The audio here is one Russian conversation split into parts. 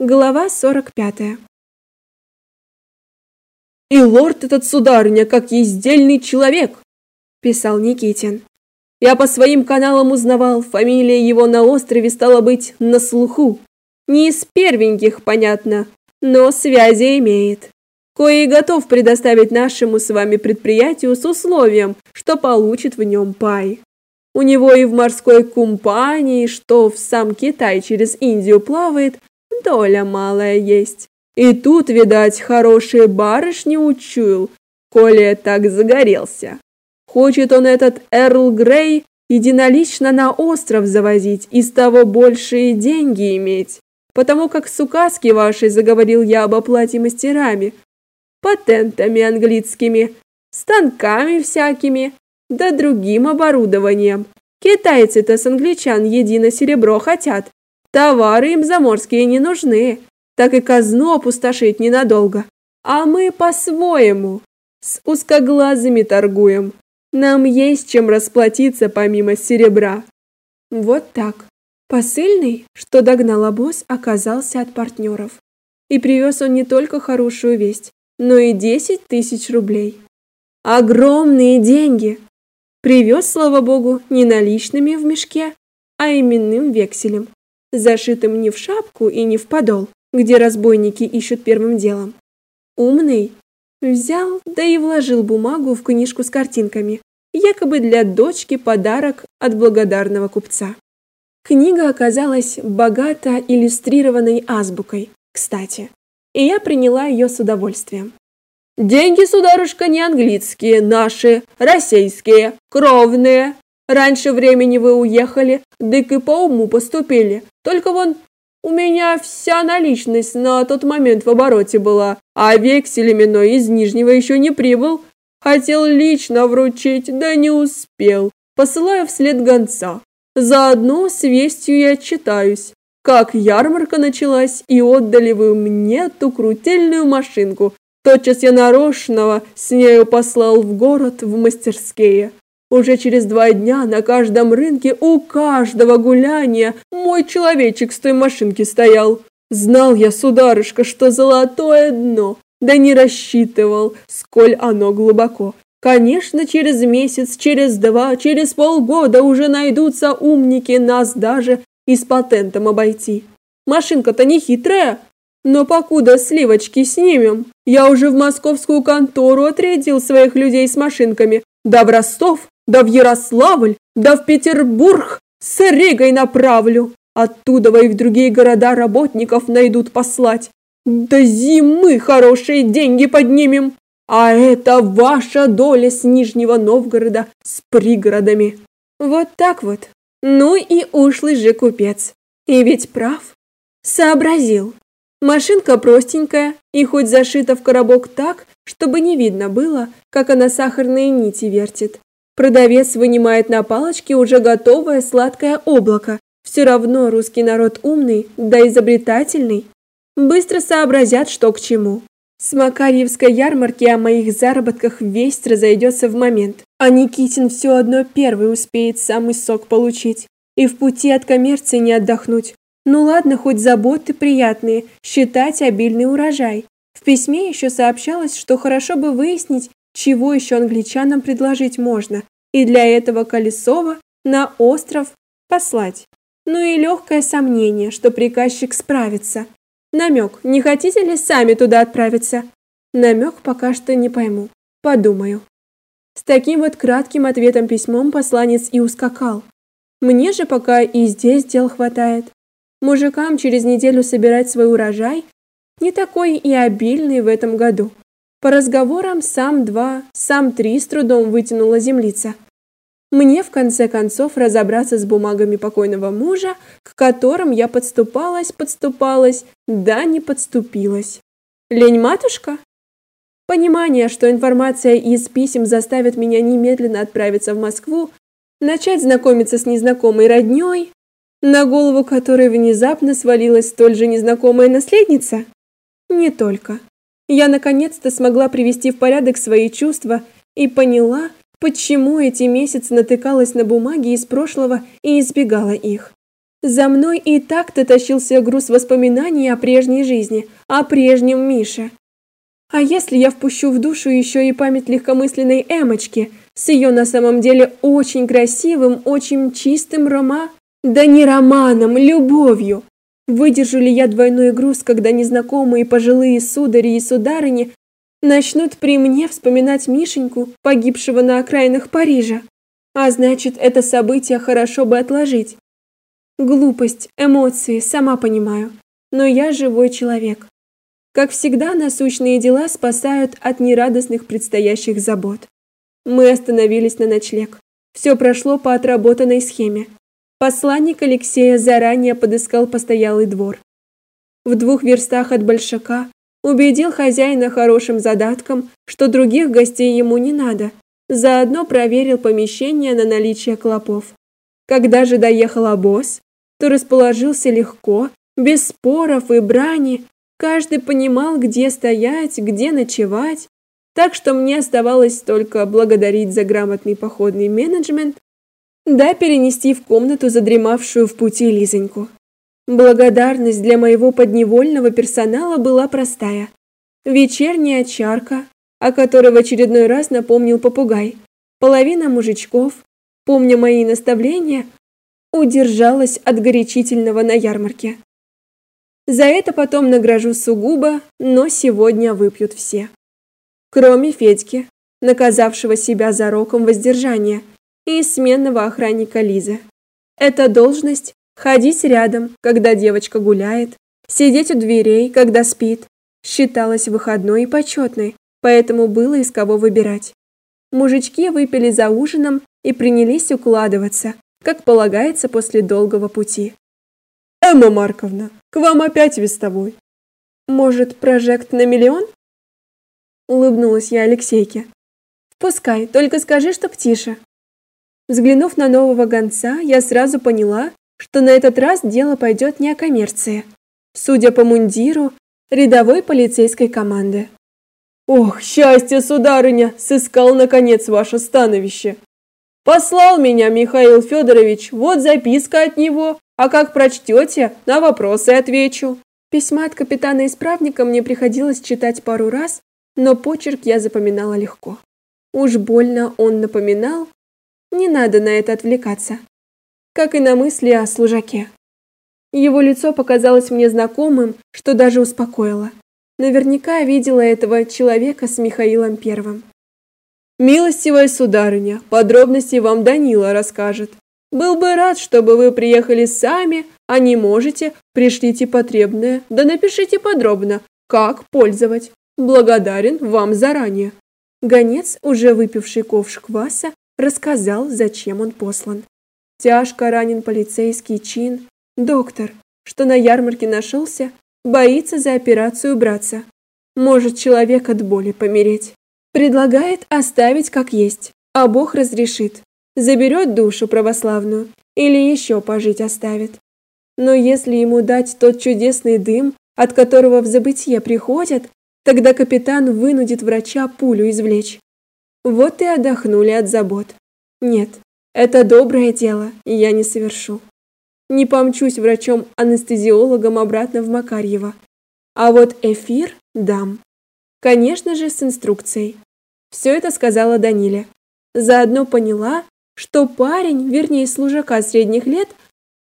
Глава 45. «И лорд этот, сударыня, как ездельный человек!» – писал Никитин. «Я по своим каналам узнавал, фамилия его на острове стала быть на слуху. Не из первеньких, понятно, но связи имеет. Кое и готов предоставить нашему с вами предприятию с условием, что получит в нем пай. У него и в морской компании, что в сам Китай через Индию плавает, доля малая есть. И тут, видать, хорошие барышни учуял, коли так загорелся. Хочет он этот Эрл Грей единолично на остров завозить и с того большие деньги иметь. Потому как с указки вашей заговорил я об оплате мастерами, патентами английскими, станками всякими, да другим оборудованием. Китайцы-то с англичан едино серебро хотят, Товары им заморские не нужны, так и казну опустошить ненадолго. А мы по-своему с узкоглазыми торгуем. Нам есть чем расплатиться помимо серебра. Вот так. Посыльный, что догнал обоз, оказался от партнеров. И привез он не только хорошую весть, но и десять тысяч рублей. Огромные деньги! Привез, слава богу, не наличными в мешке, а именным векселем зашитым не в шапку и не в подол, где разбойники ищут первым делом. Умный взял, да и вложил бумагу в книжку с картинками, якобы для дочки подарок от благодарного купца. Книга оказалась богато иллюстрированной азбукой, кстати, и я приняла ее с удовольствием. Деньги, сударушка, не английские, наши, российские, кровные. Раньше времени вы уехали, дык и по уму поступили. Только вон у меня вся наличность на тот момент в обороте была, а вексель именной из Нижнего еще не прибыл. Хотел лично вручить, да не успел. Посылаю вслед гонца. Заодно с вестью я отчитаюсь. Как ярмарка началась, и отдали вы мне ту крутельную машинку. Тотчас я нарочного с нею послал в город в мастерские. Уже через два дня на каждом рынке у каждого гуляния мой человечек с той машинки стоял. Знал я, сударышка, что золотое дно, да не рассчитывал, сколь оно глубоко. Конечно, через месяц, через два, через полгода уже найдутся умники нас даже и с патентом обойти. Машинка-то не хитрая, но покуда сливочки снимем, я уже в московскую контору отрядил своих людей с машинками, да в Ростов да в Ярославль, да в Петербург с Ригой направлю. Оттуда и в другие города работников найдут послать. До зимы хорошие деньги поднимем. А это ваша доля с Нижнего Новгорода с пригородами. Вот так вот. Ну и ушлый же купец. И ведь прав. Сообразил. Машинка простенькая и хоть зашита в коробок так, чтобы не видно было, как она сахарные нити вертит. Продавец вынимает на палочке уже готовое сладкое облако. Все равно русский народ умный, да изобретательный. Быстро сообразят, что к чему. С Макарьевской ярмарки о моих заработках весть разойдется в момент. А Никитин все одно первый успеет самый сок получить. И в пути от коммерции не отдохнуть. Ну ладно, хоть заботы приятные, считать обильный урожай. В письме еще сообщалось, что хорошо бы выяснить, чего еще англичанам предложить можно, и для этого Колесова на остров послать. Ну и легкое сомнение, что приказчик справится. Намек, не хотите ли сами туда отправиться? Намек пока что не пойму. Подумаю. С таким вот кратким ответом письмом посланец и ускакал. Мне же пока и здесь дел хватает. Мужикам через неделю собирать свой урожай не такой и обильный в этом году. По разговорам сам два, сам три с трудом вытянула землица. Мне в конце концов разобраться с бумагами покойного мужа, к которым я подступалась, подступалась, да не подступилась. Лень матушка? Понимание, что информация из писем заставит меня немедленно отправиться в Москву, начать знакомиться с незнакомой роднёй, на голову которой внезапно свалилась столь же незнакомая наследница? Не только я наконец-то смогла привести в порядок свои чувства и поняла, почему эти месяцы натыкалась на бумаги из прошлого и избегала их. За мной и так-то тащился груз воспоминаний о прежней жизни, о прежнем Мише. А если я впущу в душу еще и память легкомысленной Эмочки с ее на самом деле очень красивым, очень чистым рома... Да не романом, любовью. Выдержу ли я двойной груз, когда незнакомые пожилые судари и сударыни начнут при мне вспоминать Мишеньку, погибшего на окраинах Парижа? А значит, это событие хорошо бы отложить. Глупость, эмоции, сама понимаю, но я живой человек. Как всегда, насущные дела спасают от нерадостных предстоящих забот. Мы остановились на ночлег. Все прошло по отработанной схеме. Посланник Алексея заранее подыскал постоялый двор. В двух верстах от Большака убедил хозяина хорошим задатком, что других гостей ему не надо. Заодно проверил помещение на наличие клопов. Когда же доехал обоз, то расположился легко, без споров и брани. Каждый понимал, где стоять, где ночевать. Так что мне оставалось только благодарить за грамотный походный менеджмент, да перенести в комнату задремавшую в пути Лизоньку. Благодарность для моего подневольного персонала была простая. Вечерняя чарка, о которой в очередной раз напомнил попугай. Половина мужичков, помня мои наставления, удержалась от горячительного на ярмарке. За это потом награжу сугубо, но сегодня выпьют все. Кроме Федьки, наказавшего себя за роком воздержания, и сменного охранника Лизы. Эта должность – ходить рядом, когда девочка гуляет, сидеть у дверей, когда спит, считалась выходной и почетной, поэтому было из кого выбирать. Мужички выпили за ужином и принялись укладываться, как полагается после долгого пути. «Эмма Марковна, к вам опять вестовой!» «Может, прожект на миллион?» Улыбнулась я Алексейке. «Пускай, только скажи, чтоб тише». Взглянув на нового гонца, я сразу поняла, что на этот раз дело пойдет не о коммерции. Судя по мундиру, рядовой полицейской команды. «Ох, счастье, сударыня, сыскал, наконец, ваше становище!» Послал меня Михаил Федорович, вот записка от него, а как прочтете, на вопросы отвечу. Письма от капитана-исправника мне приходилось читать пару раз, но почерк я запоминала легко. Уж больно он напоминал, не надо на это отвлекаться. Как и на мысли о служаке. Его лицо показалось мне знакомым, что даже успокоило. Наверняка видела этого человека с Михаилом Первым. Милостивая сударыня, подробности вам Данила расскажет. Был бы рад, чтобы вы приехали сами, а не можете, пришлите потребное, да напишите подробно, как пользовать. Благодарен вам заранее. Гонец, уже выпивший ковш кваса, рассказал, зачем он послан. Тяжко ранен полицейский чин, доктор, что на ярмарке нашелся, боится за операцию браться. Может человек от боли помереть. Предлагает оставить как есть, а Бог разрешит. Заберет душу православную или еще пожить оставит. Но если ему дать тот чудесный дым, от которого в забытье приходят, тогда капитан вынудит врача пулю извлечь. Вот и отдохнули от забот. Нет, это доброе дело, и я не совершу. Не помчусь врачом-анестезиологом обратно в Макарьево. А вот эфир дам. Конечно же, с инструкцией. Все это сказала Даниле. Заодно поняла, что парень, вернее служака средних лет,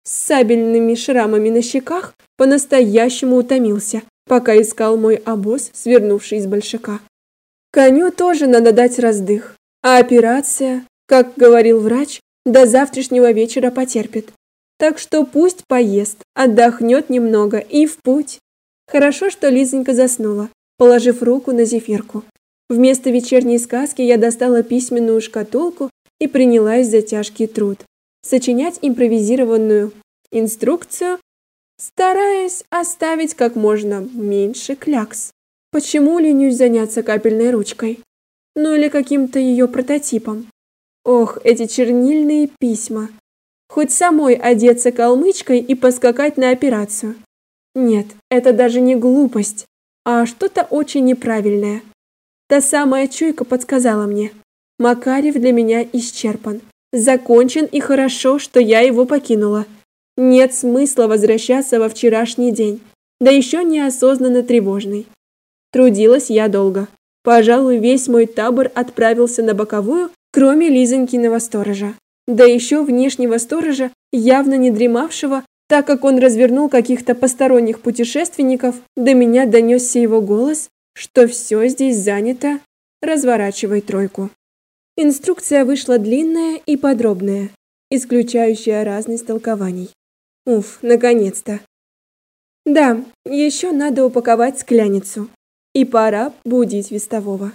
с сабельными шрамами на щеках, по-настоящему утомился, пока искал мой обоз, свернувший из большака. Коню тоже надо дать раздых, а операция, как говорил врач, до завтрашнего вечера потерпит. Так что пусть поест, отдохнет немного и в путь. Хорошо, что Лизонька заснула, положив руку на зефирку. Вместо вечерней сказки я достала письменную шкатулку и принялась за тяжкий труд сочинять импровизированную инструкцию, стараясь оставить как можно меньше клякс. Почему ленюсь заняться капельной ручкой? Ну или каким-то ее прототипом? Ох, эти чернильные письма. Хоть самой одеться калмычкой и поскакать на операцию. Нет, это даже не глупость, а что-то очень неправильное. Та самая чуйка подсказала мне. Макарев для меня исчерпан. Закончен и хорошо, что я его покинула. Нет смысла возвращаться во вчерашний день, да еще неосознанно тревожный. Трудилась я долго. Пожалуй, весь мой табор отправился на боковую, кроме Лизонькиного сторожа. Да еще внешнего сторожа, явно не дремавшего, так как он развернул каких-то посторонних путешественников, до меня донесся его голос, что все здесь занято, разворачивай тройку. Инструкция вышла длинная и подробная, исключающая разность толкований. Уф, наконец-то. Да, еще надо упаковать скляницу. И пора будить вестового.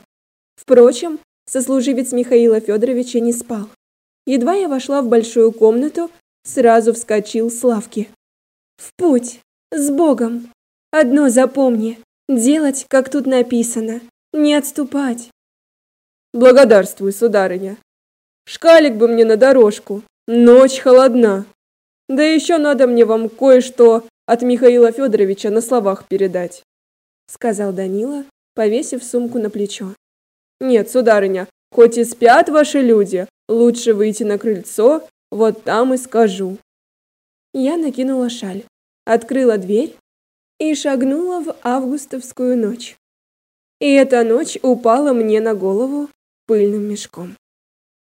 Впрочем, сослуживец Михаила Федоровича не спал. Едва я вошла в большую комнату, сразу вскочил с лавки. В путь, с Богом. Одно запомни: делать, как тут написано, не отступать. Благодарствую, сударыня. Шкалик бы мне на дорожку. Ночь холодна. Да еще надо мне вам кое-что от Михаила Федоровича на словах передать, сказал Данила, повесив сумку на плечо. Нет, сударыня, хоть и спят ваши люди, лучше выйти на крыльцо, вот там и скажу. Я накинула шаль, открыла дверь и шагнула в августовскую ночь. И эта ночь упала мне на голову пыльным мешком.